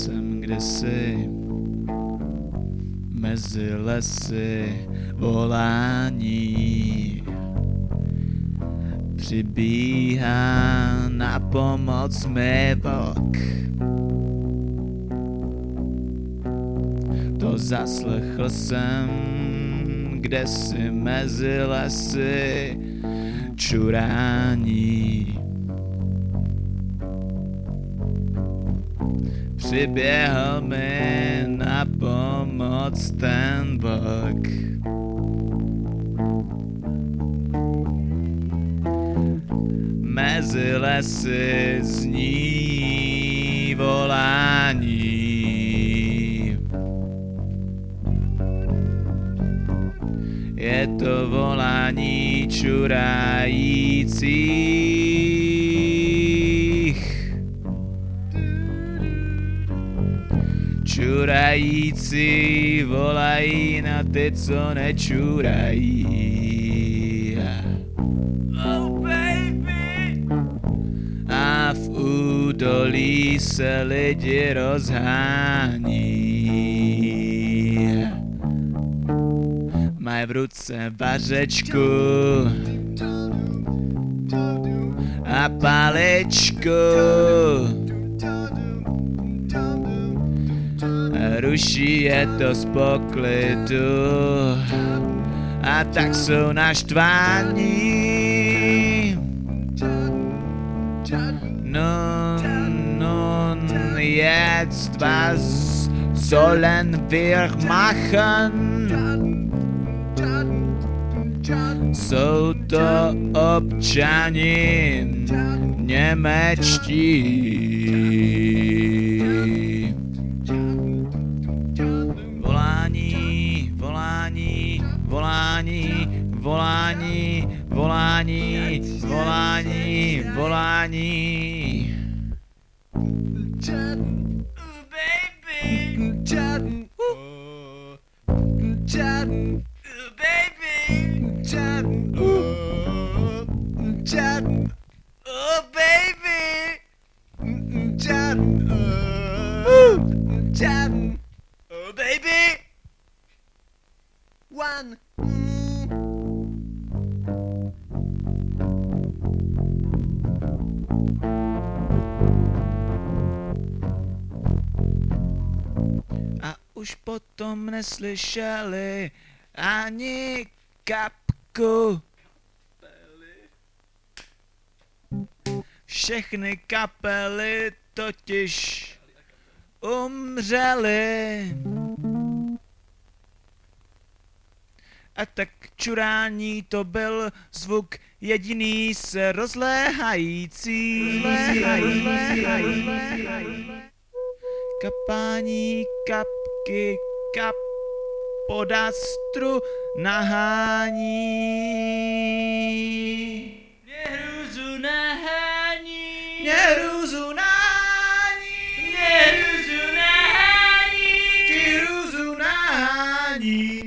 jsem kdysi mezi lesy volání přibíhá na pomoc mi vlk. To zaslechl jsem, kde si mezi lesy čurání. Přiběhl mi na pomoc ten vlk. Mezi lesy zní volání. Je to volání čurajících. Čurající volají na ty, co nečurají. Oh baby! A v se lidi rozhání. Mají v ruce vařečku a paličku. Ruší je to z poklidu a tak jsou naštvaní. Nun, nun, jetzt was sollen wir machen? Jsou to občani němečtí. Volání, volání, volání, volání, volání. Ooh, baby. Ooh, baby. Oh, baby. Oh, baby. One. A už potom neslyšeli ani kapku. Všechny kapely totiž umřely. A tak čurání to byl zvuk jediný se rozléhající. Kapání kapky kap podastru nahání. Mě hruzu nahání. Mě hruzu nahání. Mě hruzu nahání. Ti hruzu nahání.